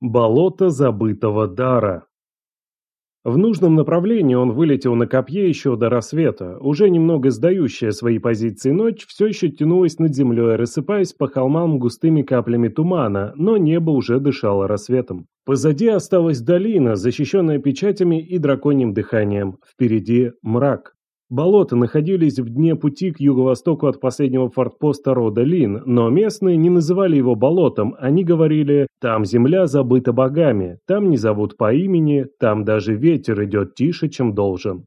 Болото забытого дара. В нужном направлении он вылетел на копье еще до рассвета. Уже немного сдающая свои позиции ночь все еще тянулась над землей, рассыпаясь по холмам густыми каплями тумана, но небо уже дышало рассветом. Позади осталась долина, защищенная печатями и драконьим дыханием. Впереди мрак. Болота находились в дне пути к юго-востоку от последнего фортпоста рода Лин, но местные не называли его болотом, они говорили «там земля забыта богами, там не зовут по имени, там даже ветер идет тише, чем должен».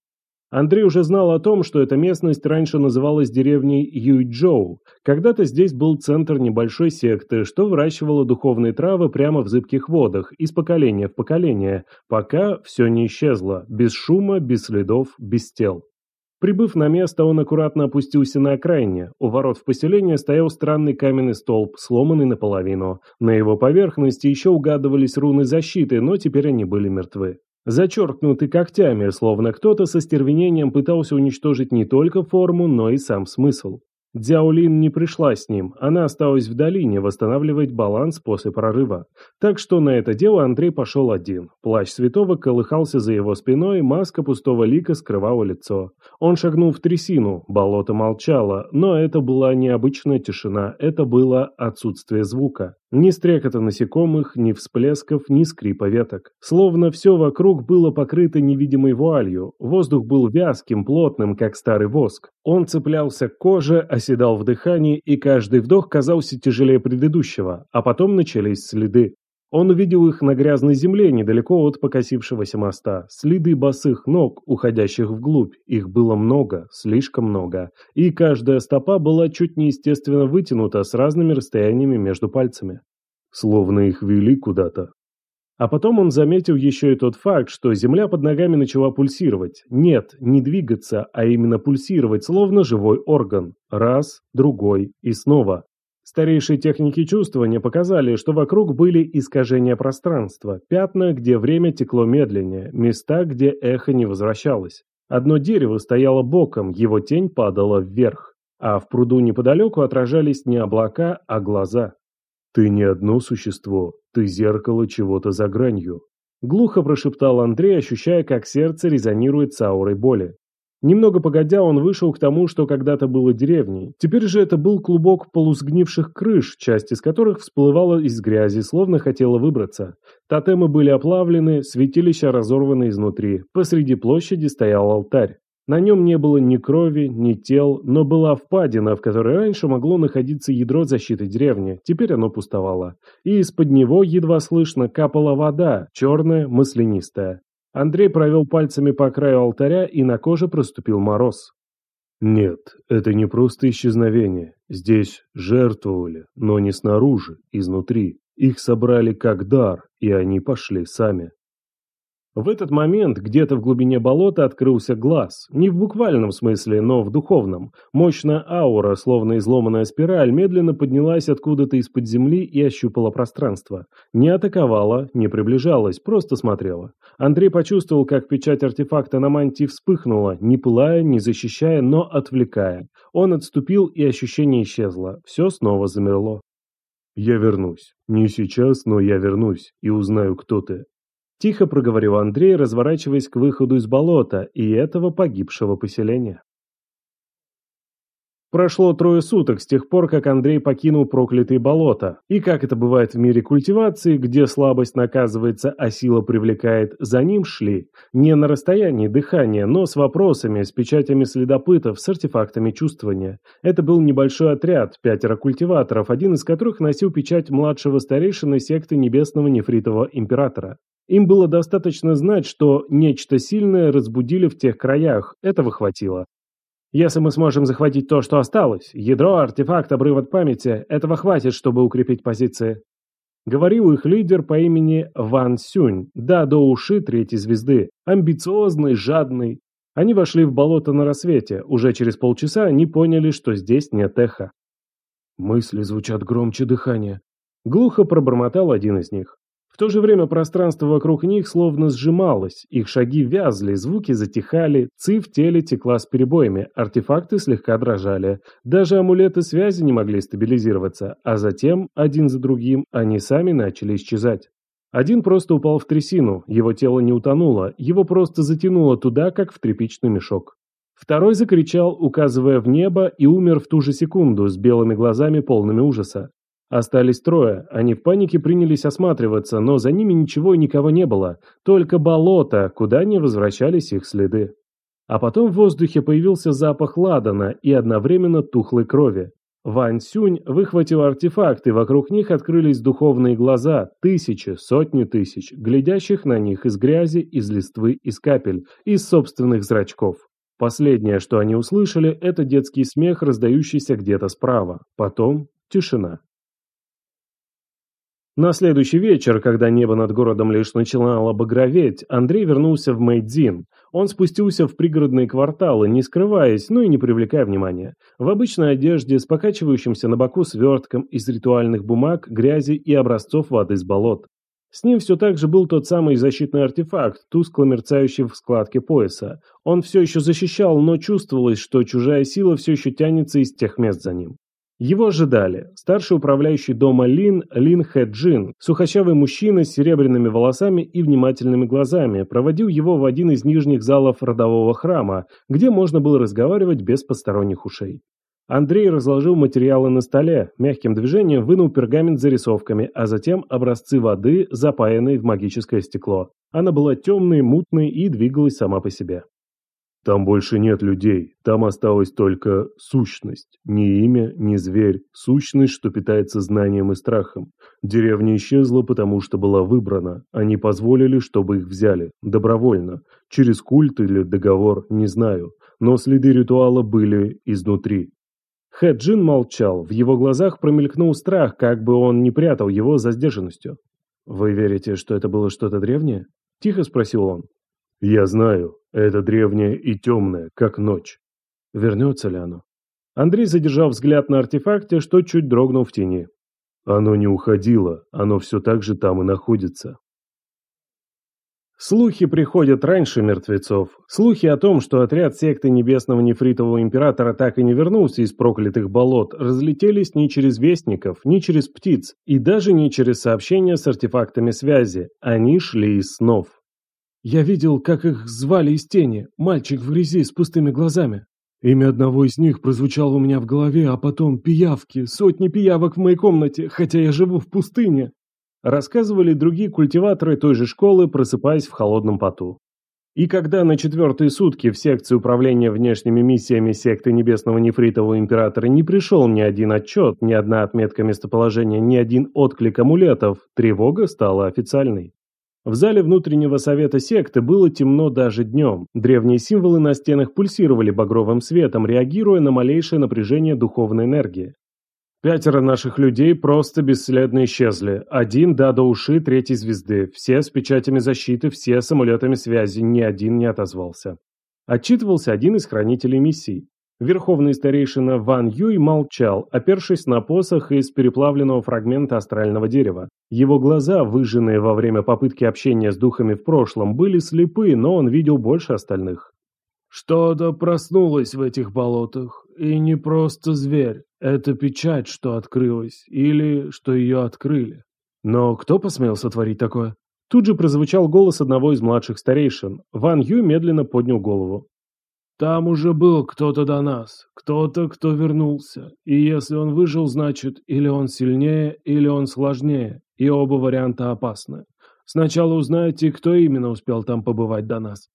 Андрей уже знал о том, что эта местность раньше называлась деревней Юйчжоу. Когда-то здесь был центр небольшой секты, что выращивала духовные травы прямо в зыбких водах, из поколения в поколение, пока все не исчезло, без шума, без следов, без тел. Прибыв на место, он аккуратно опустился на окраине. У ворот в поселение стоял странный каменный столб, сломанный наполовину. На его поверхности еще угадывались руны защиты, но теперь они были мертвы. Зачеркнуты когтями, словно кто-то со стервенением пытался уничтожить не только форму, но и сам смысл. Дзяолин не пришла с ним, она осталась в долине восстанавливать баланс после прорыва. Так что на это дело Андрей пошел один. Плащ святого колыхался за его спиной, маска пустого лика скрывала лицо. Он шагнул в трясину, болото молчало, но это была не обычная тишина, это было отсутствие звука. Ни стрекота насекомых, ни всплесков, ни скрипа веток. Словно все вокруг было покрыто невидимой вуалью. Воздух был вязким, плотным, как старый воск. Он цеплялся к коже, оседал в дыхании, и каждый вдох казался тяжелее предыдущего. А потом начались следы. Он увидел их на грязной земле, недалеко от покосившегося моста. Следы босых ног, уходящих вглубь. Их было много, слишком много. И каждая стопа была чуть неестественно вытянута с разными расстояниями между пальцами. Словно их вели куда-то. А потом он заметил еще и тот факт, что земля под ногами начала пульсировать. Нет, не двигаться, а именно пульсировать, словно живой орган. Раз, другой и снова. Старейшие техники чувствования показали, что вокруг были искажения пространства, пятна, где время текло медленнее, места, где эхо не возвращалось. Одно дерево стояло боком, его тень падала вверх, а в пруду неподалеку отражались не облака, а глаза. «Ты не одно существо, ты зеркало чего-то за гранью», глухо прошептал Андрей, ощущая, как сердце резонирует с аурой боли. Немного погодя, он вышел к тому, что когда-то было деревней. Теперь же это был клубок полусгнивших крыш, часть из которых всплывала из грязи, словно хотела выбраться. Тотемы были оплавлены, святилища разорваны изнутри. Посреди площади стоял алтарь. На нем не было ни крови, ни тел, но была впадина, в которой раньше могло находиться ядро защиты деревни. Теперь оно пустовало. И из-под него едва слышно капала вода, черная, маслянистая. Андрей провел пальцами по краю алтаря, и на коже проступил мороз. Нет, это не просто исчезновение. Здесь жертвовали, но не снаружи, изнутри. Их собрали как дар, и они пошли сами. В этот момент где-то в глубине болота открылся глаз. Не в буквальном смысле, но в духовном. Мощная аура, словно изломанная спираль, медленно поднялась откуда-то из-под земли и ощупала пространство. Не атаковала, не приближалась, просто смотрела. Андрей почувствовал, как печать артефакта на мантии вспыхнула, не пылая, не защищая, но отвлекая. Он отступил, и ощущение исчезло. Все снова замерло. «Я вернусь. Не сейчас, но я вернусь и узнаю, кто ты. Тихо проговорил Андрей, разворачиваясь к выходу из болота и этого погибшего поселения. Прошло трое суток с тех пор, как Андрей покинул проклятые болота. И как это бывает в мире культивации, где слабость наказывается, а сила привлекает, за ним шли. Не на расстоянии дыхания, но с вопросами, с печатями следопытов, с артефактами чувствования. Это был небольшой отряд, пятеро культиваторов, один из которых носил печать младшего старейшины секты Небесного Нефритового Императора. Им было достаточно знать, что нечто сильное разбудили в тех краях, этого хватило. Если мы сможем захватить то, что осталось, ядро, артефакт, обрыв от памяти, этого хватит, чтобы укрепить позиции. Говорил их лидер по имени Ван Сюнь, да до уши третьей звезды, амбициозный, жадный. Они вошли в болото на рассвете, уже через полчаса они поняли, что здесь нет эха. Мысли звучат громче дыхания. Глухо пробормотал один из них. В то же время пространство вокруг них словно сжималось, их шаги вязли, звуки затихали, ци в теле текла с перебоями, артефакты слегка дрожали. Даже амулеты связи не могли стабилизироваться, а затем, один за другим, они сами начали исчезать. Один просто упал в трясину, его тело не утонуло, его просто затянуло туда, как в тряпичный мешок. Второй закричал, указывая в небо, и умер в ту же секунду, с белыми глазами, полными ужаса. Остались трое, они в панике принялись осматриваться, но за ними ничего и никого не было, только болото, куда не возвращались их следы. А потом в воздухе появился запах ладана и одновременно тухлой крови. Вань Сюнь выхватил артефакты, вокруг них открылись духовные глаза, тысячи, сотни тысяч, глядящих на них из грязи, из листвы, из капель, из собственных зрачков. Последнее, что они услышали, это детский смех, раздающийся где-то справа. Потом тишина. На следующий вечер, когда небо над городом лишь начинало багроветь, Андрей вернулся в Мэйдзин. Он спустился в пригородные кварталы, не скрываясь, но и не привлекая внимания. В обычной одежде, с покачивающимся на боку свертком из ритуальных бумаг, грязи и образцов воды с болот. С ним все так же был тот самый защитный артефакт, тускло мерцающий в складке пояса. Он все еще защищал, но чувствовалось, что чужая сила все еще тянется из тех мест за ним. Его ожидали старший управляющий дома Лин Лин Хэ Джин, сухощавый мужчина с серебряными волосами и внимательными глазами, проводил его в один из нижних залов родового храма, где можно было разговаривать без посторонних ушей. Андрей разложил материалы на столе, мягким движением вынул пергамент с зарисовками, а затем образцы воды, запаянные в магическое стекло. Она была темной, мутной и двигалась сама по себе. Там больше нет людей, там осталась только сущность. Ни имя, ни зверь, сущность, что питается знанием и страхом. Деревня исчезла, потому что была выбрана. Они позволили, чтобы их взяли. Добровольно. Через культ или договор, не знаю. Но следы ритуала были изнутри. Хэджин молчал, в его глазах промелькнул страх, как бы он не прятал его за сдержанностью. «Вы верите, что это было что-то древнее?» – тихо спросил он. «Я знаю, это древнее и темное, как ночь. Вернется ли оно?» Андрей задержал взгляд на артефакте, что чуть дрогнул в тени. «Оно не уходило, оно все так же там и находится. Слухи приходят раньше мертвецов. Слухи о том, что отряд секты Небесного Нефритового Императора так и не вернулся из проклятых болот, разлетелись не через вестников, ни через птиц, и даже не через сообщения с артефактами связи. Они шли из снов. Я видел, как их звали из тени, мальчик в грязи с пустыми глазами. Имя одного из них прозвучало у меня в голове, а потом пиявки, сотни пиявок в моей комнате, хотя я живу в пустыне. Рассказывали другие культиваторы той же школы, просыпаясь в холодном поту. И когда на четвертые сутки в секции управления внешними миссиями секты Небесного Нефритового Императора не пришел ни один отчет, ни одна отметка местоположения, ни один отклик амулетов, тревога стала официальной. В зале внутреннего совета секты было темно даже днем. Древние символы на стенах пульсировали багровым светом, реагируя на малейшее напряжение духовной энергии. Пятеро наших людей просто бесследно исчезли. Один да до уши третьей звезды. Все с печатями защиты, все с амулетами связи, ни один не отозвался. Отчитывался один из хранителей миссий. Верховный старейшина Ван Юй молчал, опершись на посох из переплавленного фрагмента астрального дерева. Его глаза, выжженные во время попытки общения с духами в прошлом, были слепы, но он видел больше остальных. «Что-то проснулось в этих болотах, и не просто зверь. Это печать, что открылась, или что ее открыли. Но кто посмел сотворить такое?» Тут же прозвучал голос одного из младших старейшин. Ван Ю медленно поднял голову. Там уже был кто-то до нас, кто-то, кто вернулся. И если он выжил, значит, или он сильнее, или он сложнее, и оба варианта опасны. Сначала узнайте, кто именно успел там побывать до нас.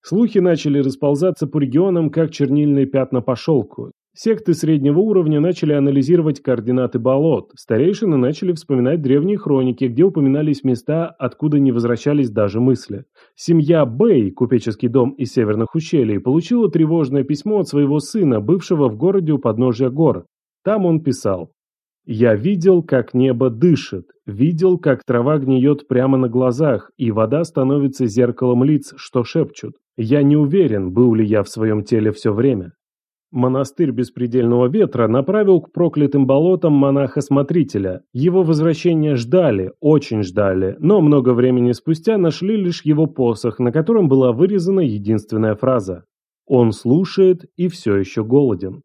Слухи начали расползаться по регионам, как чернильные пятна по шелку. Секты среднего уровня начали анализировать координаты болот, старейшины начали вспоминать древние хроники, где упоминались места, откуда не возвращались даже мысли. Семья Бэй, купеческий дом из северных ущелий, получила тревожное письмо от своего сына, бывшего в городе у подножия гор. Там он писал «Я видел, как небо дышит, видел, как трава гниет прямо на глазах, и вода становится зеркалом лиц, что шепчут. Я не уверен, был ли я в своем теле все время. Монастырь Беспредельного Ветра направил к проклятым болотам монаха-смотрителя. Его возвращение ждали, очень ждали, но много времени спустя нашли лишь его посох, на котором была вырезана единственная фраза «Он слушает и все еще голоден».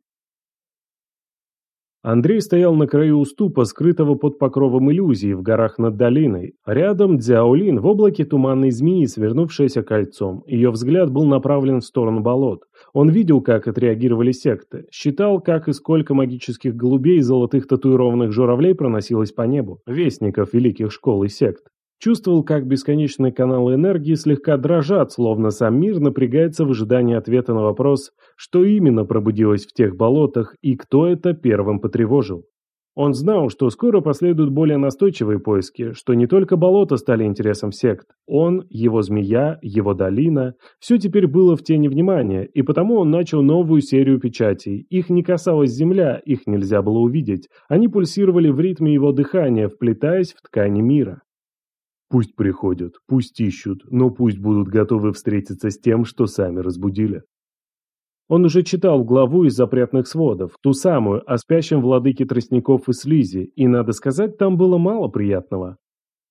Андрей стоял на краю уступа, скрытого под покровом иллюзии, в горах над долиной. Рядом Дзяолин в облаке туманной змеи, свернувшаяся кольцом. Ее взгляд был направлен в сторону болот. Он видел, как отреагировали секты, считал, как и сколько магических голубей и золотых татуированных журавлей проносилось по небу, вестников великих школ и сект. Чувствовал, как бесконечные каналы энергии слегка дрожат, словно сам мир напрягается в ожидании ответа на вопрос, что именно пробудилось в тех болотах и кто это первым потревожил. Он знал, что скоро последуют более настойчивые поиски, что не только болота стали интересом сект. Он, его змея, его долина – все теперь было в тени внимания, и потому он начал новую серию печатей. Их не касалась земля, их нельзя было увидеть. Они пульсировали в ритме его дыхания, вплетаясь в ткани мира. Пусть приходят, пусть ищут, но пусть будут готовы встретиться с тем, что сами разбудили. Он уже читал главу из запретных сводов, ту самую, о спящем владыке тростников и слизи, и, надо сказать, там было мало приятного.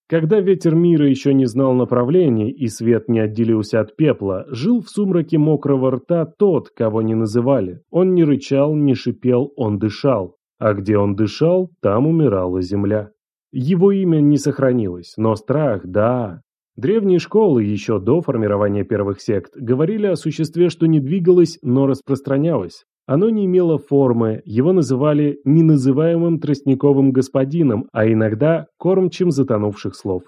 Когда ветер мира еще не знал направлений и свет не отделился от пепла, жил в сумраке мокрого рта тот, кого не называли. Он не рычал, не шипел, он дышал. А где он дышал, там умирала земля. Его имя не сохранилось, но страх – да. Древние школы, еще до формирования первых сект, говорили о существе, что не двигалось, но распространялось. Оно не имело формы, его называли неназываемым тростниковым господином, а иногда кормчим затонувших слов.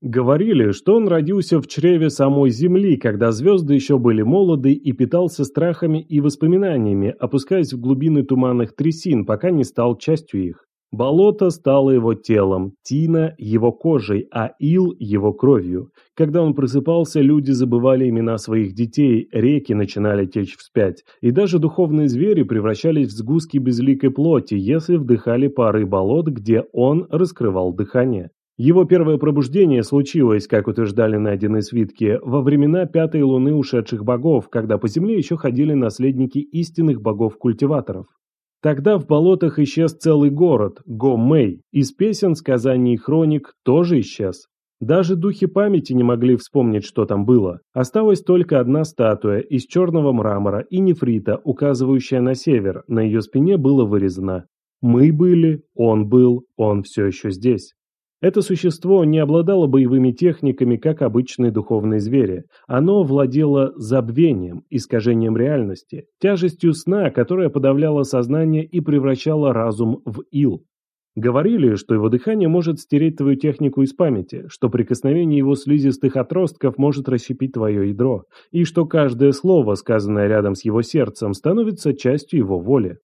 Говорили, что он родился в чреве самой Земли, когда звезды еще были молоды и питался страхами и воспоминаниями, опускаясь в глубины туманных трясин, пока не стал частью их. Болото стало его телом, тина – его кожей, а ил – его кровью. Когда он просыпался, люди забывали имена своих детей, реки начинали течь вспять, и даже духовные звери превращались в сгустки безликой плоти, если вдыхали пары болот, где он раскрывал дыхание. Его первое пробуждение случилось, как утверждали найденные свитки, во времена пятой луны ушедших богов, когда по земле еще ходили наследники истинных богов-культиваторов. Тогда в болотах исчез целый город, Го-Мэй, из песен, сказаний и хроник тоже исчез. Даже духи памяти не могли вспомнить, что там было. Осталась только одна статуя из черного мрамора и нефрита, указывающая на север, на ее спине было вырезано «Мы были, он был, он все еще здесь». Это существо не обладало боевыми техниками, как обычные духовные звери. Оно владело забвением, искажением реальности, тяжестью сна, которая подавляла сознание и превращала разум в ил. Говорили, что его дыхание может стереть твою технику из памяти, что прикосновение его слизистых отростков может расщепить твое ядро, и что каждое слово, сказанное рядом с его сердцем, становится частью его воли.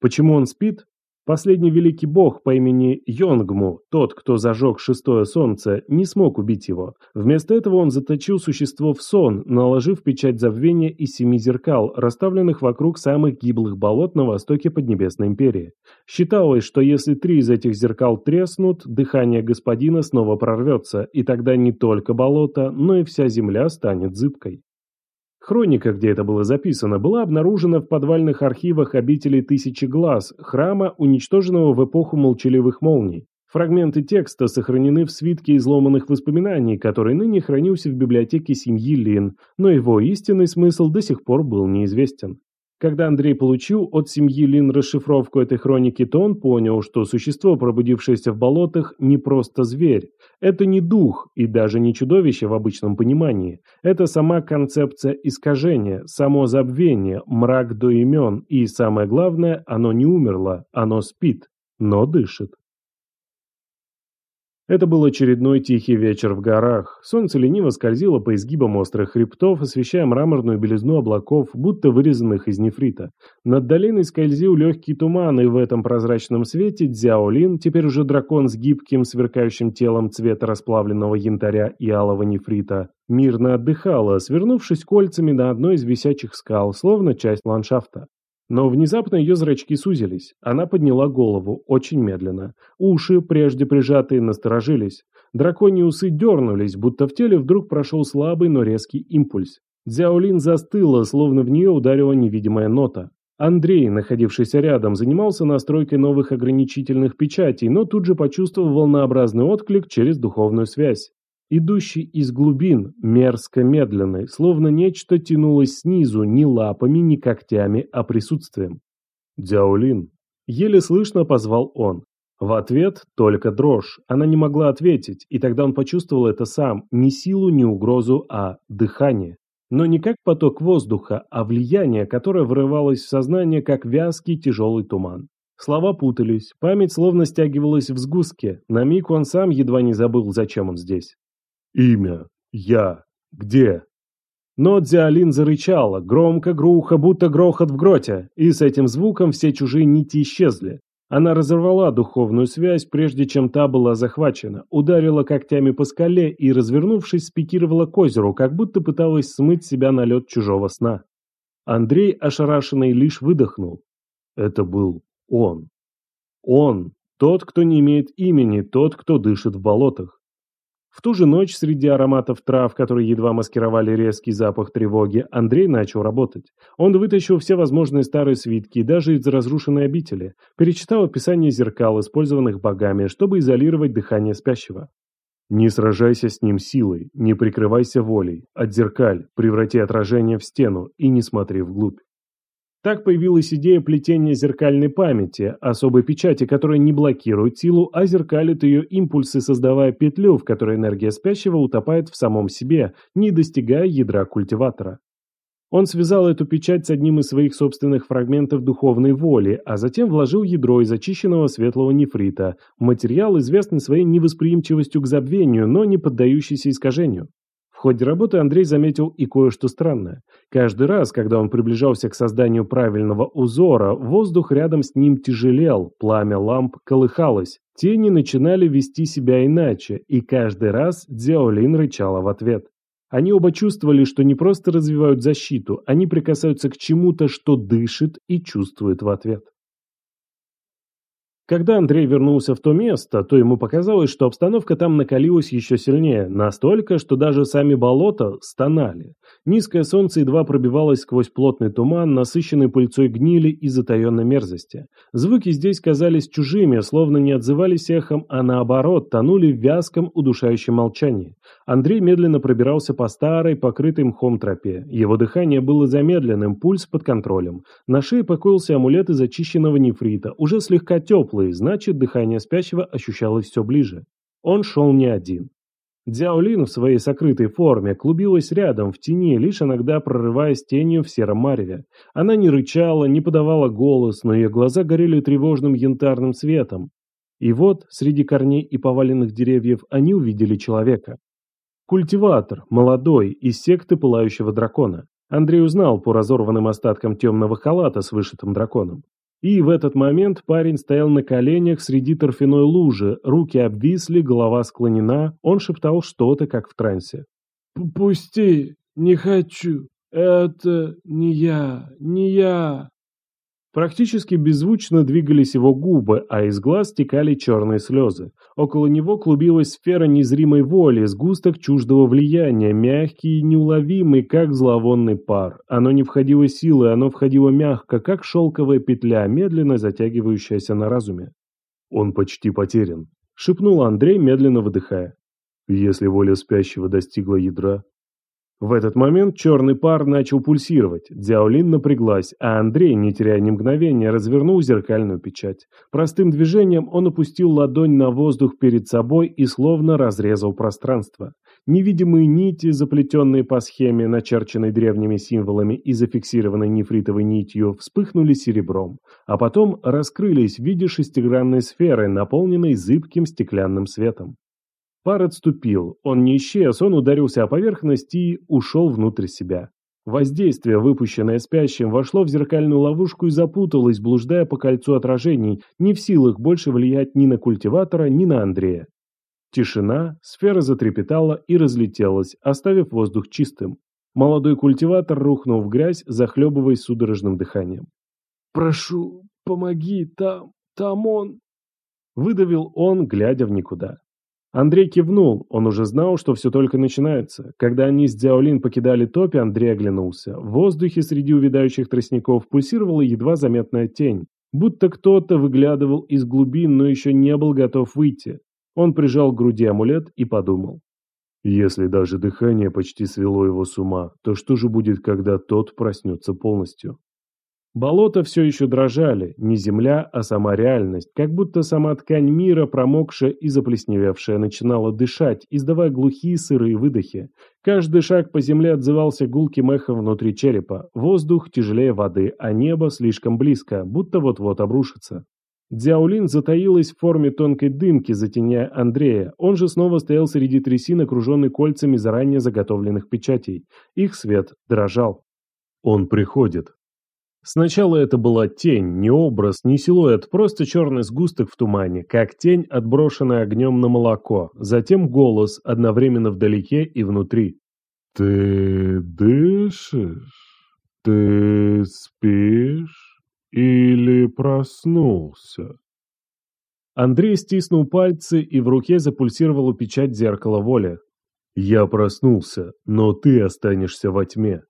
Почему он спит? Последний великий бог по имени Йонгму, тот, кто зажег шестое солнце, не смог убить его. Вместо этого он заточил существо в сон, наложив печать забвения из семи зеркал, расставленных вокруг самых гиблых болот на востоке Поднебесной империи. Считалось, что если три из этих зеркал треснут, дыхание господина снова прорвется, и тогда не только болото, но и вся земля станет зыбкой. Хроника, где это было записано, была обнаружена в подвальных архивах обители Тысячи Глаз, храма, уничтоженного в эпоху молчаливых молний. Фрагменты текста сохранены в свитке изломанных воспоминаний, который ныне хранился в библиотеке семьи Лин, но его истинный смысл до сих пор был неизвестен. Когда Андрей получил от семьи Лин расшифровку этой хроники, то он понял, что существо, пробудившееся в болотах, не просто зверь. Это не дух и даже не чудовище в обычном понимании. Это сама концепция искажения, само забвение, мрак до имен, и самое главное, оно не умерло, оно спит, но дышит. Это был очередной тихий вечер в горах. Солнце лениво скользило по изгибам острых хребтов, освещая мраморную белизну облаков, будто вырезанных из нефрита. Над долиной скользил легкий туман, и в этом прозрачном свете Дзяолин, теперь уже дракон с гибким, сверкающим телом цвета расплавленного янтаря и алого нефрита, мирно отдыхала, свернувшись кольцами на одной из висячих скал, словно часть ландшафта. Но внезапно ее зрачки сузились. Она подняла голову, очень медленно. Уши, прежде прижатые, насторожились. Драконьи усы дернулись, будто в теле вдруг прошел слабый, но резкий импульс. Дзяолин застыла, словно в нее ударила невидимая нота. Андрей, находившийся рядом, занимался настройкой новых ограничительных печатей, но тут же почувствовал волнообразный отклик через духовную связь идущий из глубин, мерзко медленный, словно нечто тянулось снизу, не лапами, не когтями, а присутствием. «Дяолин!» Еле слышно позвал он. В ответ только дрожь. Она не могла ответить, и тогда он почувствовал это сам, не силу, не угрозу, а дыхание. Но не как поток воздуха, а влияние, которое врывалось в сознание, как вязкий тяжелый туман. Слова путались, память словно стягивалась в сгустке. На миг он сам едва не забыл, зачем он здесь. «Имя. Я. Где?» Но Дзиалин зарычала, громко, грухо, будто грохот в гроте, и с этим звуком все чужие нити исчезли. Она разорвала духовную связь, прежде чем та была захвачена, ударила когтями по скале и, развернувшись, спикировала к озеру, как будто пыталась смыть себя на лед чужого сна. Андрей, ошарашенный, лишь выдохнул. Это был он. Он, тот, кто не имеет имени, тот, кто дышит в болотах. В ту же ночь среди ароматов трав, которые едва маскировали резкий запах тревоги, Андрей начал работать. Он вытащил все возможные старые свитки, даже из разрушенной обители, перечитал описание зеркал, использованных богами, чтобы изолировать дыхание спящего. Не сражайся с ним силой, не прикрывайся волей, отзеркаль, преврати отражение в стену и не смотри вглубь. Так появилась идея плетения зеркальной памяти, особой печати, которая не блокирует силу, а зеркалит ее импульсы, создавая петлю, в которой энергия спящего утопает в самом себе, не достигая ядра культиватора. Он связал эту печать с одним из своих собственных фрагментов духовной воли, а затем вложил ядро из очищенного светлого нефрита, материал, известный своей невосприимчивостью к забвению, но не поддающийся искажению. В ходе работы Андрей заметил и кое-что странное. Каждый раз, когда он приближался к созданию правильного узора, воздух рядом с ним тяжелел, пламя ламп колыхалось, тени начинали вести себя иначе, и каждый раз Дзяолин рычала в ответ. Они оба чувствовали, что не просто развивают защиту, они прикасаются к чему-то, что дышит и чувствует в ответ. Когда Андрей вернулся в то место, то ему показалось, что обстановка там накалилась еще сильнее, настолько, что даже сами болота стонали. Низкое солнце едва пробивалось сквозь плотный туман, насыщенный пыльцой гнили и затаенной мерзости. Звуки здесь казались чужими, словно не отзывались эхом, а наоборот, тонули в вязком, удушающем молчании. Андрей медленно пробирался по старой, покрытой мхом тропе. Его дыхание было замедленным, пульс под контролем. На шее покоился амулет из очищенного нефрита, уже слегка теплый, значит, дыхание спящего ощущалось все ближе. Он шел не один. Дзяолин в своей сокрытой форме клубилась рядом, в тени, лишь иногда прорываясь тенью в сером мареве. Она не рычала, не подавала голос, но ее глаза горели тревожным янтарным светом. И вот, среди корней и поваленных деревьев, они увидели человека. Культиватор, молодой, из секты Пылающего Дракона. Андрей узнал по разорванным остаткам темного халата с вышитым драконом. И в этот момент парень стоял на коленях среди торфяной лужи, руки обвисли, голова склонена, он шептал что-то, как в трансе. «Пусти, не хочу, это не я, не я». Практически беззвучно двигались его губы, а из глаз текали черные слезы. Около него клубилась сфера незримой воли, сгусток чуждого влияния, мягкий и неуловимый, как зловонный пар. Оно не входило силой, оно входило мягко, как шелковая петля, медленно затягивающаяся на разуме. «Он почти потерян», — шепнул Андрей, медленно выдыхая. «Если воля спящего достигла ядра, в этот момент черный пар начал пульсировать, Дзяолин напряглась, а Андрей, не теряя ни мгновения, развернул зеркальную печать. Простым движением он опустил ладонь на воздух перед собой и словно разрезал пространство. Невидимые нити, заплетенные по схеме, начерченной древними символами и зафиксированной нефритовой нитью, вспыхнули серебром, а потом раскрылись в виде шестигранной сферы, наполненной зыбким стеклянным светом. Пар отступил, он не исчез, он ударился о поверхность и ушел внутрь себя. Воздействие, выпущенное спящим, вошло в зеркальную ловушку и запуталось, блуждая по кольцу отражений, не в силах больше влиять ни на культиватора, ни на Андрея. Тишина, сфера затрепетала и разлетелась, оставив воздух чистым. Молодой культиватор рухнул в грязь, захлебываясь судорожным дыханием. «Прошу, помоги, там, там он...» Выдавил он, глядя в никуда. Андрей кивнул, он уже знал, что все только начинается. Когда они с Дзяолин покидали топи, Андрей оглянулся. В воздухе среди увядающих тростников пульсировала едва заметная тень, будто кто-то выглядывал из глубин, но еще не был готов выйти. Он прижал к груди амулет и подумал. Если даже дыхание почти свело его с ума, то что же будет, когда тот проснется полностью? Болота все еще дрожали, не земля, а сама реальность, как будто сама ткань мира, промокшая и заплесневевшая, начинала дышать, издавая глухие сырые выдохи. Каждый шаг по земле отзывался гулким эхом внутри черепа, воздух тяжелее воды, а небо слишком близко, будто вот-вот обрушится. Дзяолин затаилась в форме тонкой дымки, затеняя Андрея. Он же снова стоял среди трясин, окруженный кольцами заранее заготовленных печатей. Их свет дрожал. «Он приходит», Сначала это была тень, не образ, не силуэт, просто черный сгусток в тумане, как тень, отброшенная огнем на молоко. Затем голос, одновременно вдалеке и внутри. «Ты дышишь? Ты спишь? Или проснулся?» Андрей стиснул пальцы, и в руке запульсировала печать зеркала воли. «Я проснулся, но ты останешься во тьме.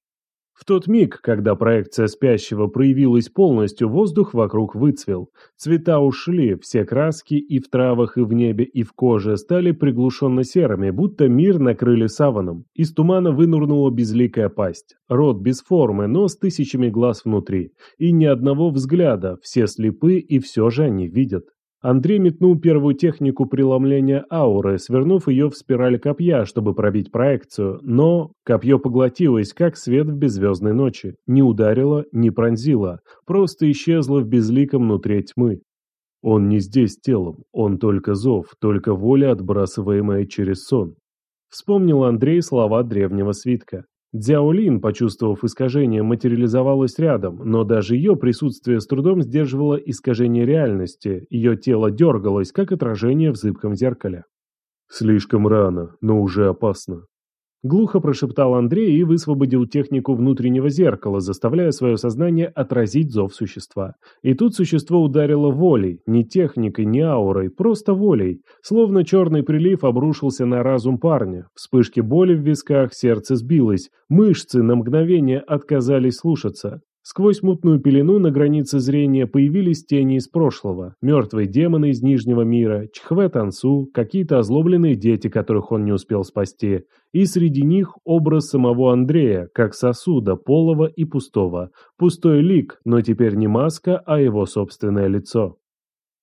В тот миг, когда проекция спящего проявилась полностью, воздух вокруг выцвел. Цвета ушли, все краски и в травах, и в небе, и в коже стали приглушенно серыми, будто мир накрыли саваном. Из тумана вынурнула безликая пасть. Рот без формы, но с тысячами глаз внутри. И ни одного взгляда, все слепы и все же они видят. Андрей метнул первую технику преломления ауры, свернув ее в спираль копья, чтобы пробить проекцию, но копье поглотилось, как свет в беззвездной ночи, не ударило, не пронзило, просто исчезло в безликом внутри тьмы. Он не здесь телом, он только зов, только воля, отбрасываемая через сон. Вспомнил Андрей слова древнего свитка. Дзяолин, почувствовав искажение, материализовалась рядом, но даже ее присутствие с трудом сдерживало искажение реальности, ее тело дергалось, как отражение в зыбком зеркале. «Слишком рано, но уже опасно», Глухо прошептал Андрей и высвободил технику внутреннего зеркала, заставляя свое сознание отразить зов существа. И тут существо ударило волей, не техникой, не аурой, просто волей. Словно черный прилив обрушился на разум парня. Вспышки боли в висках, сердце сбилось, мышцы на мгновение отказались слушаться. Сквозь мутную пелену на границе зрения появились тени из прошлого, мертвые демоны из Нижнего мира, Чхве Тансу, какие-то озлобленные дети, которых он не успел спасти, и среди них образ самого Андрея, как сосуда, полого и пустого, пустой лик, но теперь не маска, а его собственное лицо.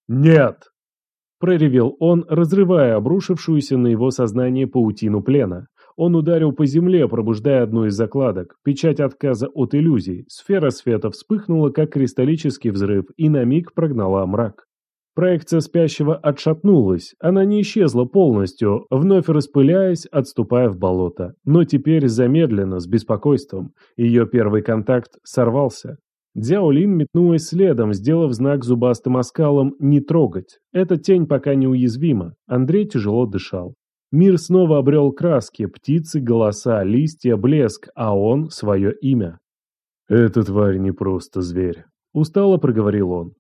«Нет!» – проревел он, разрывая обрушившуюся на его сознание паутину плена. Он ударил по земле, пробуждая одну из закладок. Печать отказа от иллюзий. Сфера света вспыхнула, как кристаллический взрыв, и на миг прогнала мрак. Проекция спящего отшатнулась. Она не исчезла полностью, вновь распыляясь, отступая в болото. Но теперь замедленно, с беспокойством. Ее первый контакт сорвался. Дзяолин метнулась следом, сделав знак зубастым оскалом «не трогать». Эта тень пока неуязвима. Андрей тяжело дышал. Мир снова обрел краски, птицы, голоса, листья, блеск, а он — свое имя. «Эта тварь не просто зверь», — устало проговорил он.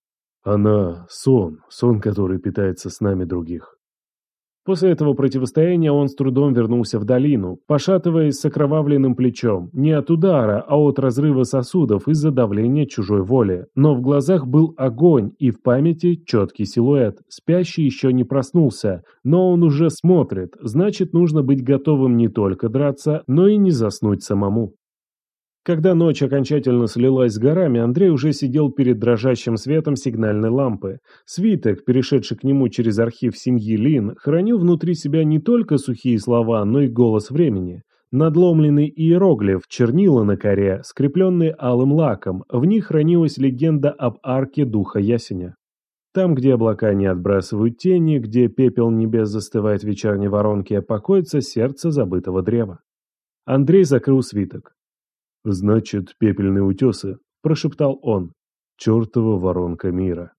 «Она — сон, сон, который питается с нами других. После этого противостояния он с трудом вернулся в долину, пошатываясь с окровавленным плечом, не от удара, а от разрыва сосудов из-за давления чужой воли. Но в глазах был огонь и в памяти четкий силуэт. Спящий еще не проснулся, но он уже смотрит, значит нужно быть готовым не только драться, но и не заснуть самому. Когда ночь окончательно слилась с горами, Андрей уже сидел перед дрожащим светом сигнальной лампы. Свиток, перешедший к нему через архив семьи Лин, хранил внутри себя не только сухие слова, но и голос времени. Надломленный иероглиф, чернила на коре, скрепленный алым лаком, в них хранилась легенда об арке духа ясеня. Там, где облака не отбрасывают тени, где пепел небес застывает в вечерней воронке, покоится сердце забытого древа. Андрей закрыл свиток. «Значит, пепельные утесы», – прошептал он. «Чертова воронка мира».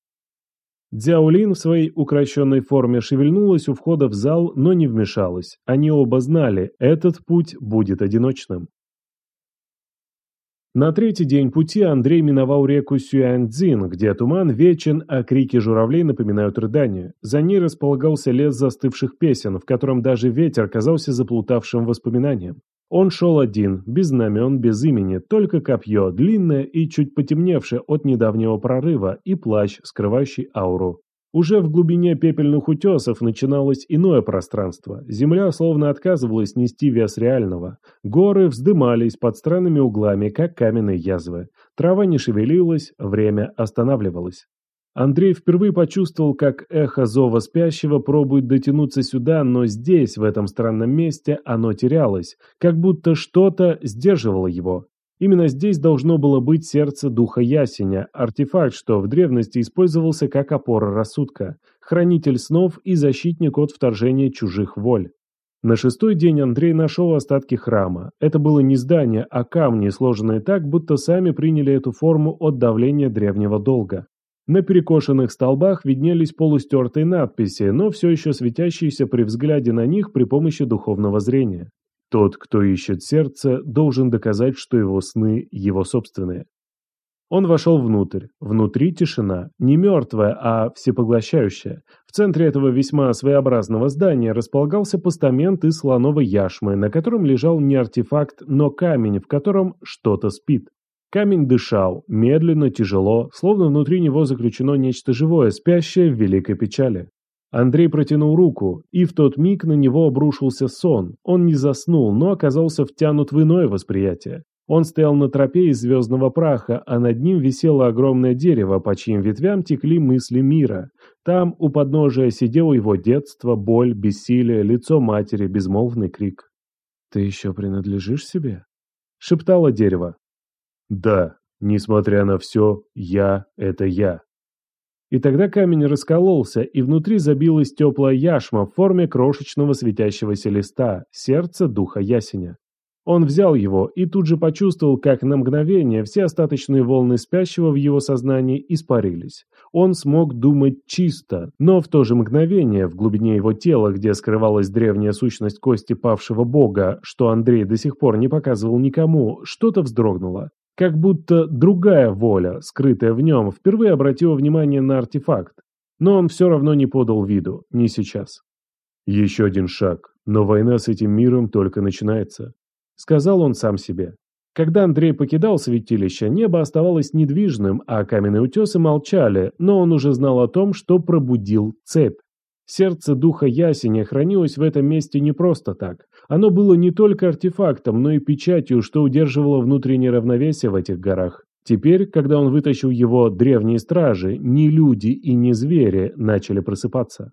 Дзяолин в своей укращенной форме шевельнулась у входа в зал, но не вмешалась. Они оба знали, этот путь будет одиночным. На третий день пути Андрей миновал реку Сюаньцзин, где туман вечен, а крики журавлей напоминают рыдания. За ней располагался лес застывших песен, в котором даже ветер казался заплутавшим воспоминанием. Он шел один, без знамен, без имени, только копье, длинное и чуть потемневшее от недавнего прорыва, и плащ, скрывающий ауру. Уже в глубине пепельных утесов начиналось иное пространство. Земля словно отказывалась нести вес реального. Горы вздымались под странными углами, как каменные язвы. Трава не шевелилась, время останавливалось. Андрей впервые почувствовал, как эхо зова спящего пробует дотянуться сюда, но здесь, в этом странном месте, оно терялось, как будто что-то сдерживало его. Именно здесь должно было быть сердце духа ясеня, артефакт, что в древности использовался как опора рассудка, хранитель снов и защитник от вторжения чужих воль. На шестой день Андрей нашел остатки храма. Это было не здание, а камни, сложенные так, будто сами приняли эту форму от давления древнего долга. На перекошенных столбах виднелись полустертые надписи, но все еще светящиеся при взгляде на них при помощи духовного зрения. Тот, кто ищет сердце, должен доказать, что его сны – его собственные. Он вошел внутрь. Внутри тишина. Не мертвая, а всепоглощающая. В центре этого весьма своеобразного здания располагался постамент из слоновой яшмы, на котором лежал не артефакт, но камень, в котором что-то спит. Камень дышал, медленно, тяжело, словно внутри него заключено нечто живое, спящее в великой печали. Андрей протянул руку, и в тот миг на него обрушился сон. Он не заснул, но оказался втянут в иное восприятие. Он стоял на тропе из звездного праха, а над ним висело огромное дерево, по чьим ветвям текли мысли мира. Там у подножия сидело его детство, боль, бессилие, лицо матери, безмолвный крик. «Ты еще принадлежишь себе?» — шептало дерево. «Да, несмотря на все, я — это я». И тогда камень раскололся, и внутри забилась теплая яшма в форме крошечного светящегося листа, сердце духа ясеня. Он взял его и тут же почувствовал, как на мгновение все остаточные волны спящего в его сознании испарились. Он смог думать чисто, но в то же мгновение, в глубине его тела, где скрывалась древняя сущность кости павшего бога, что Андрей до сих пор не показывал никому, что-то вздрогнуло. Как будто другая воля, скрытая в нем, впервые обратила внимание на артефакт. Но он все равно не подал виду, не сейчас. «Еще один шаг, но война с этим миром только начинается», — сказал он сам себе. Когда Андрей покидал святилище, небо оставалось недвижным, а каменные утесы молчали, но он уже знал о том, что пробудил цепь. Сердце духа ясеня хранилось в этом месте не просто так. Оно было не только артефактом, но и печатью, что удерживало внутреннее равновесие в этих горах. Теперь, когда он вытащил его древние стражи, ни люди и ни звери начали просыпаться.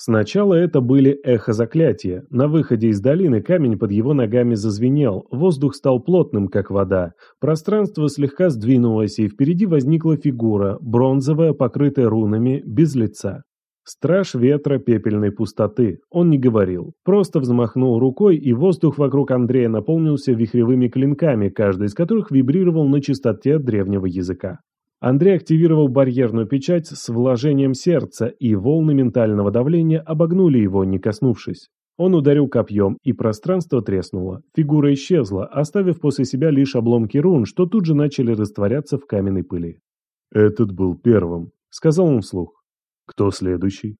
Сначала это были эхо заклятия. На выходе из долины камень под его ногами зазвенел, воздух стал плотным, как вода. Пространство слегка сдвинулось, и впереди возникла фигура, бронзовая, покрытая рунами, без лица. Страж ветра пепельной пустоты. Он не говорил, просто взмахнул рукой, и воздух вокруг Андрея наполнился вихревыми клинками, каждый из которых вибрировал на чистоте древнего языка. Андрей активировал барьерную печать с вложением сердца, и волны ментального давления обогнули его, не коснувшись. Он ударил копьем, и пространство треснуло. Фигура исчезла, оставив после себя лишь обломки рун, что тут же начали растворяться в каменной пыли. «Этот был первым», — сказал он вслух. Кто следующий?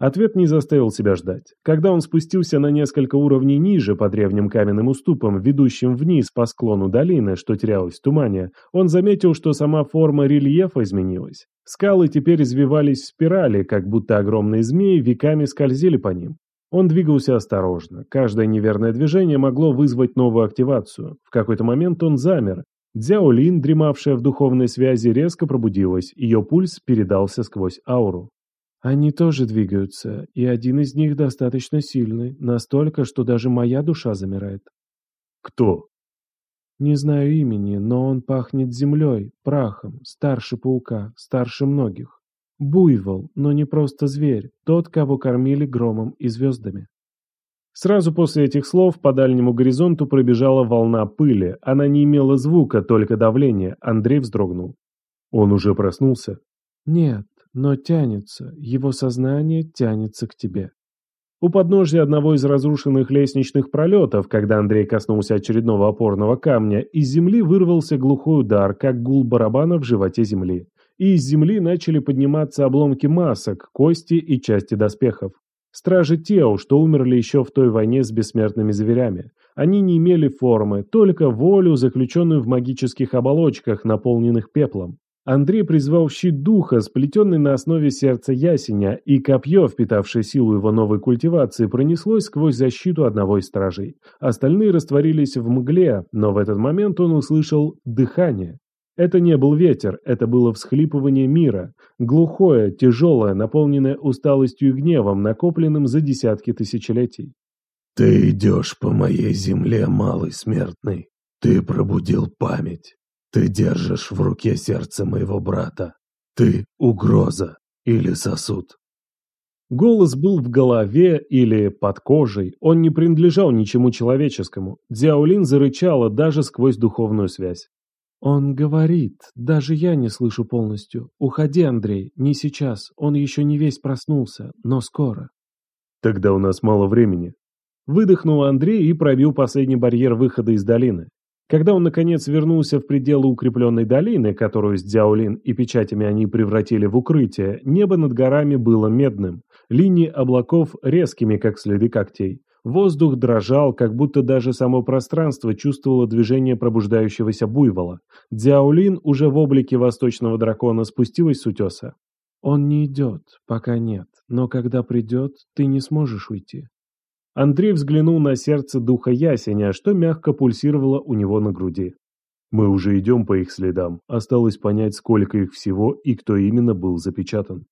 Ответ не заставил себя ждать. Когда он спустился на несколько уровней ниже по древним каменным уступам, ведущим вниз по склону долины, что терялось в тумане, он заметил, что сама форма рельефа изменилась. Скалы теперь извивались в спирали, как будто огромные змеи веками скользили по ним. Он двигался осторожно. Каждое неверное движение могло вызвать новую активацию. В какой-то момент он замер, Дзяолин, дремавшая в духовной связи, резко пробудилась, ее пульс передался сквозь ауру. Они тоже двигаются, и один из них достаточно сильный, настолько, что даже моя душа замирает. Кто? Не знаю имени, но он пахнет землей, прахом, старше паука, старше многих. Буйвол, но не просто зверь, тот, кого кормили громом и звездами. Сразу после этих слов по дальнему горизонту пробежала волна пыли. Она не имела звука, только давление. Андрей вздрогнул. Он уже проснулся? Нет, но тянется. Его сознание тянется к тебе. У подножия одного из разрушенных лестничных пролетов, когда Андрей коснулся очередного опорного камня, из земли вырвался глухой удар, как гул барабана в животе земли. И из земли начали подниматься обломки масок, кости и части доспехов. Стражи Тео, что умерли еще в той войне с бессмертными зверями. Они не имели формы, только волю, заключенную в магических оболочках, наполненных пеплом. Андрей призвал щит духа, сплетенный на основе сердца ясеня, и копье, впитавшее силу его новой культивации, пронеслось сквозь защиту одного из стражей. Остальные растворились в мгле, но в этот момент он услышал дыхание. Это не был ветер, это было всхлипывание мира, глухое, тяжелое, наполненное усталостью и гневом, накопленным за десятки тысячелетий. «Ты идешь по моей земле, малый смертный. Ты пробудил память. Ты держишь в руке сердце моего брата. Ты угроза или сосуд». Голос был в голове или под кожей, он не принадлежал ничему человеческому. Дзяолин зарычала даже сквозь духовную связь. «Он говорит, даже я не слышу полностью. Уходи, Андрей, не сейчас, он еще не весь проснулся, но скоро». «Тогда у нас мало времени». Выдохнул Андрей и пробил последний барьер выхода из долины. Когда он, наконец, вернулся в пределы укрепленной долины, которую с Дзяолин и печатями они превратили в укрытие, небо над горами было медным, линии облаков резкими, как следы когтей. Воздух дрожал, как будто даже само пространство чувствовало движение пробуждающегося буйвола. Дзяолин уже в облике восточного дракона спустилась с утеса. «Он не идет, пока нет, но когда придет, ты не сможешь уйти». Андрей взглянул на сердце духа ясеня, что мягко пульсировало у него на груди. «Мы уже идем по их следам, осталось понять, сколько их всего и кто именно был запечатан».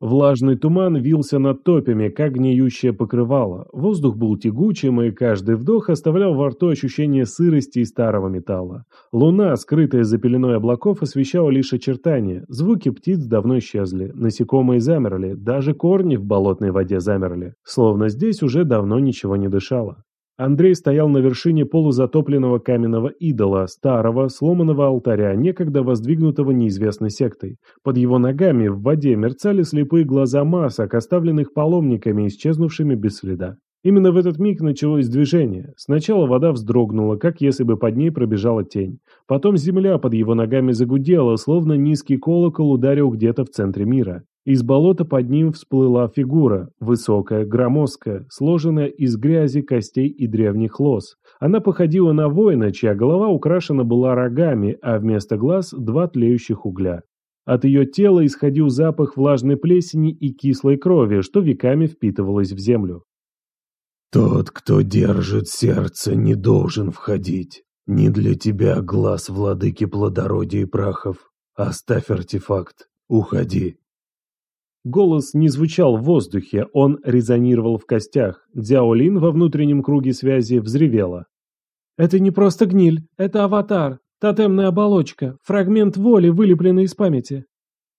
Влажный туман вился над топями, как гниющее покрывало. Воздух был тягучим, и каждый вдох оставлял во рту ощущение сырости и старого металла. Луна, скрытая за пеленой облаков, освещала лишь очертания. Звуки птиц давно исчезли, насекомые замерли, даже корни в болотной воде замерли. Словно здесь уже давно ничего не дышало. Андрей стоял на вершине полузатопленного каменного идола, старого, сломанного алтаря, некогда воздвигнутого неизвестной сектой. Под его ногами в воде мерцали слепые глаза масок, оставленных паломниками, исчезнувшими без следа. Именно в этот миг началось движение. Сначала вода вздрогнула, как если бы под ней пробежала тень. Потом земля под его ногами загудела, словно низкий колокол ударил где-то в центре мира. Из болота под ним всплыла фигура, высокая, громоздкая, сложенная из грязи, костей и древних лос. Она походила на воина, чья голова украшена была рогами, а вместо глаз два тлеющих угля. От ее тела исходил запах влажной плесени и кислой крови, что веками впитывалось в землю. «Тот, кто держит сердце, не должен входить. Не для тебя глаз владыки плодородия и прахов. Оставь артефакт. Уходи». Голос не звучал в воздухе, он резонировал в костях. Дзяолин во внутреннем круге связи взревела. «Это не просто гниль, это аватар, тотемная оболочка, фрагмент воли, вылепленный из памяти».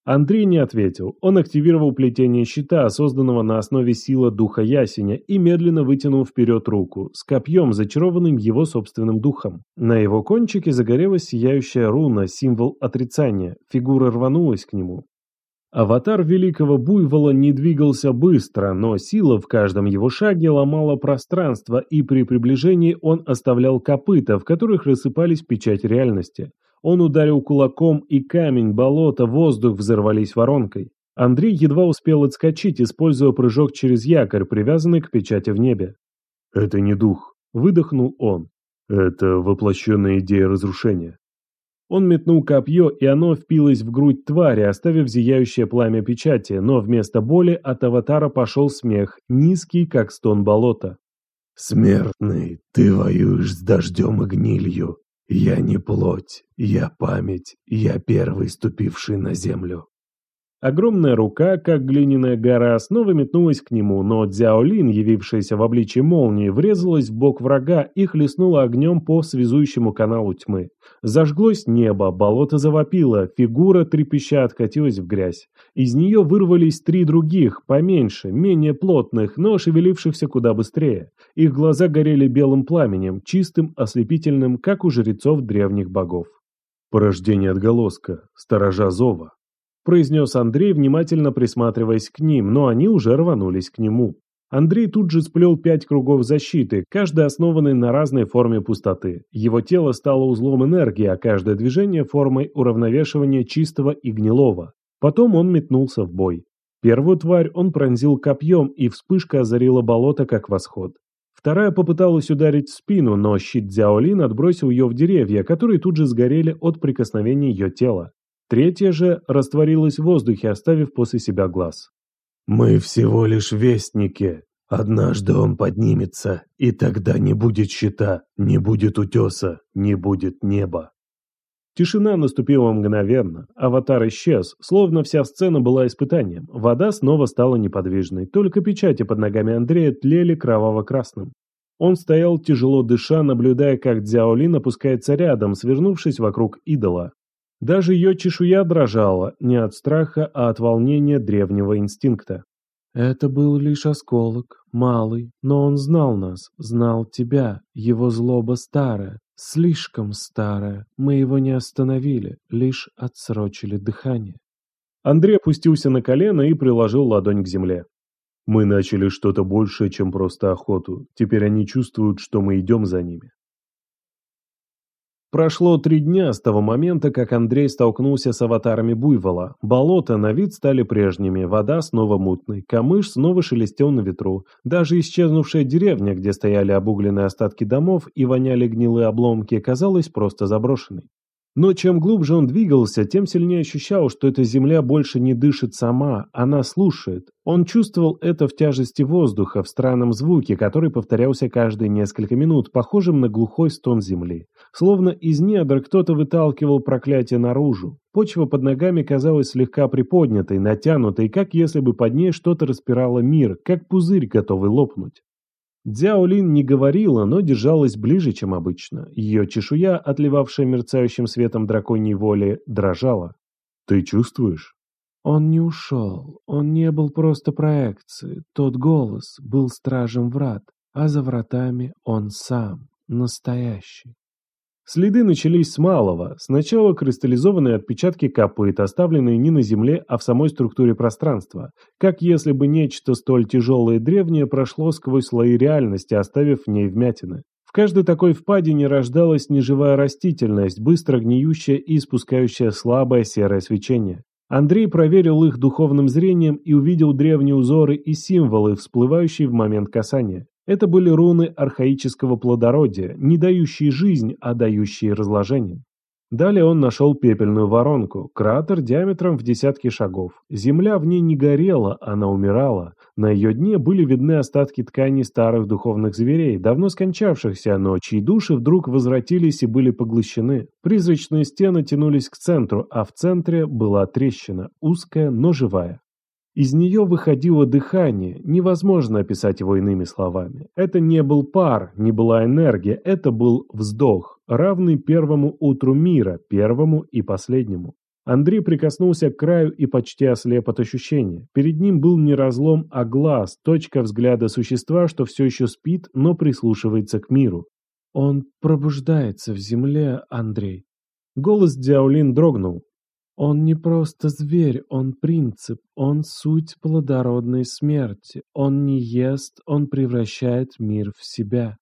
Андрей не ответил. Он активировал плетение щита, созданного на основе силы духа ясеня, и медленно вытянул вперед руку, с копьем, зачарованным его собственным духом. На его кончике загорелась сияющая руна, символ отрицания. Фигура рванулась к нему. Аватар великого буйвола не двигался быстро, но сила в каждом его шаге ломала пространство, и при приближении он оставлял копыта, в которых рассыпались печать реальности. Он ударил кулаком, и камень, болото, воздух взорвались воронкой. Андрей едва успел отскочить, используя прыжок через якорь, привязанный к печати в небе. «Это не дух», — выдохнул он. «Это воплощенная идея разрушения». Он метнул копье, и оно впилось в грудь твари, оставив зияющее пламя печати, но вместо боли от аватара пошел смех, низкий, как стон болота. «Смертный, ты воюешь с дождем и гнилью. Я не плоть, я память, я первый ступивший на землю». Огромная рука, как глиняная гора, снова метнулась к нему, но Дзяолин, явившаяся в обличье молнии, врезалась в бок врага и хлестнула огнем по связующему каналу тьмы. Зажглось небо, болото завопило, фигура трепеща откатилась в грязь. Из нее вырвались три других, поменьше, менее плотных, но шевелившихся куда быстрее. Их глаза горели белым пламенем, чистым, ослепительным, как у жрецов древних богов. Порождение отголоска, сторожа зова произнес Андрей, внимательно присматриваясь к ним, но они уже рванулись к нему. Андрей тут же сплел пять кругов защиты, каждый основанный на разной форме пустоты. Его тело стало узлом энергии, а каждое движение формой уравновешивания чистого и гнилого. Потом он метнулся в бой. Первую тварь он пронзил копьем, и вспышка озарила болото, как восход. Вторая попыталась ударить в спину, но щит Дзяолин отбросил ее в деревья, которые тут же сгорели от прикосновения ее тела. Третья же растворилась в воздухе, оставив после себя глаз. «Мы всего лишь вестники. Однажды он поднимется, и тогда не будет щита, не будет утеса, не будет неба». Тишина наступила мгновенно. Аватар исчез, словно вся сцена была испытанием. Вода снова стала неподвижной, только печати под ногами Андрея тлели кроваво-красным. Он стоял тяжело дыша, наблюдая, как Дзяолин опускается рядом, свернувшись вокруг идола. Даже ее чешуя дрожала, не от страха, а от волнения древнего инстинкта. Это был лишь осколок, малый, но он знал нас, знал тебя, его злоба старая, Слишком старое. Мы его не остановили, лишь отсрочили дыхание. Андрей опустился на колено и приложил ладонь к земле. Мы начали что-то большее, чем просто охоту. Теперь они чувствуют, что мы идем за ними. Прошло три дня с того момента, как Андрей столкнулся с аватарами буйвола. Болота на вид стали прежними, вода снова мутной, камыш снова шелестел на ветру. Даже исчезнувшая деревня, где стояли обугленные остатки домов и воняли гнилые обломки, казалась просто заброшенной. Но чем глубже он двигался, тем сильнее ощущал, что эта земля больше не дышит сама, она слушает. Он чувствовал это в тяжести воздуха, в странном звуке, который повторялся каждые несколько минут, похожим на глухой стон земли. Словно из недр кто-то выталкивал проклятие наружу. Почва под ногами казалась слегка приподнятой, натянутой, как если бы под ней что-то распирало мир, как пузырь, готовый лопнуть. Дзяолин не говорила, но держалась ближе, чем обычно. Ее чешуя, отливавшая мерцающим светом драконьей воли, дрожала. «Ты чувствуешь?» Он не ушел, он не был просто проекцией. Тот голос был стражем врат, а за вратами он сам, настоящий. Следы начались с малого. Сначала кристаллизованные отпечатки копыт, оставленные не на земле, а в самой структуре пространства. Как если бы нечто столь тяжелое и древнее прошло сквозь слои реальности, оставив в ней вмятины. В каждой такой впадине рождалась неживая растительность, быстро гниющая и испускающая слабое серое свечение. Андрей проверил их духовным зрением и увидел древние узоры и символы, всплывающие в момент касания. Это были руны архаического плодородия, не дающие жизнь, а дающие разложение. Далее он нашел пепельную воронку, кратер диаметром в десятки шагов. Земля в ней не горела, она умирала. На ее дне были видны остатки тканей старых духовных зверей, давно скончавшихся, но чьи души вдруг возвратились и были поглощены. Призрачные стены тянулись к центру, а в центре была трещина, узкая, но живая. Из нее выходило дыхание, невозможно описать его иными словами. Это не был пар, не была энергия, это был вздох, равный первому утру мира, первому и последнему. Андрей прикоснулся к краю и почти ослеп от ощущения. Перед ним был не разлом, а глаз, точка взгляда существа, что все еще спит, но прислушивается к миру. «Он пробуждается в земле, Андрей». Голос Дзяолин дрогнул. Он не просто зверь, он принцип, он суть плодородной смерти. Он не ест, он превращает мир в себя.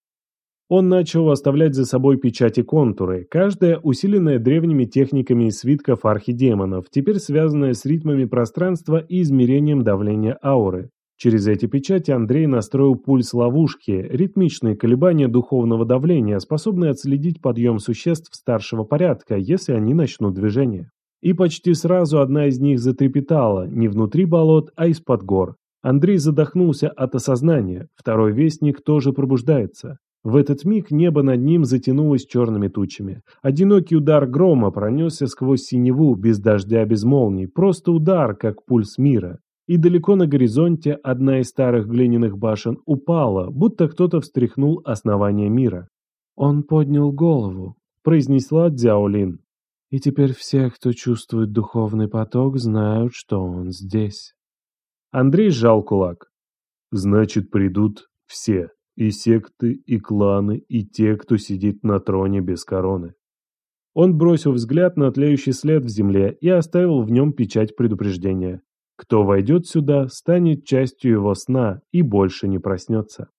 Он начал оставлять за собой печати контуры, каждая усиленная древними техниками свитков архидемонов, теперь связанная с ритмами пространства и измерением давления ауры. Через эти печати Андрей настроил пульс ловушки, ритмичные колебания духовного давления, способные отследить подъем существ старшего порядка, если они начнут движение. И почти сразу одна из них затрепетала, не внутри болот, а из-под гор. Андрей задохнулся от осознания, второй вестник тоже пробуждается. В этот миг небо над ним затянулось черными тучами. Одинокий удар грома пронесся сквозь синеву, без дождя, без молний, просто удар, как пульс мира. И далеко на горизонте одна из старых глиняных башен упала, будто кто-то встряхнул основание мира. «Он поднял голову», — произнесла Дзяолин. И теперь все, кто чувствует духовный поток, знают, что он здесь. Андрей сжал кулак. Значит, придут все. И секты, и кланы, и те, кто сидит на троне без короны. Он бросил взгляд на тлеющий след в земле и оставил в нем печать предупреждения. Кто войдет сюда, станет частью его сна и больше не проснется.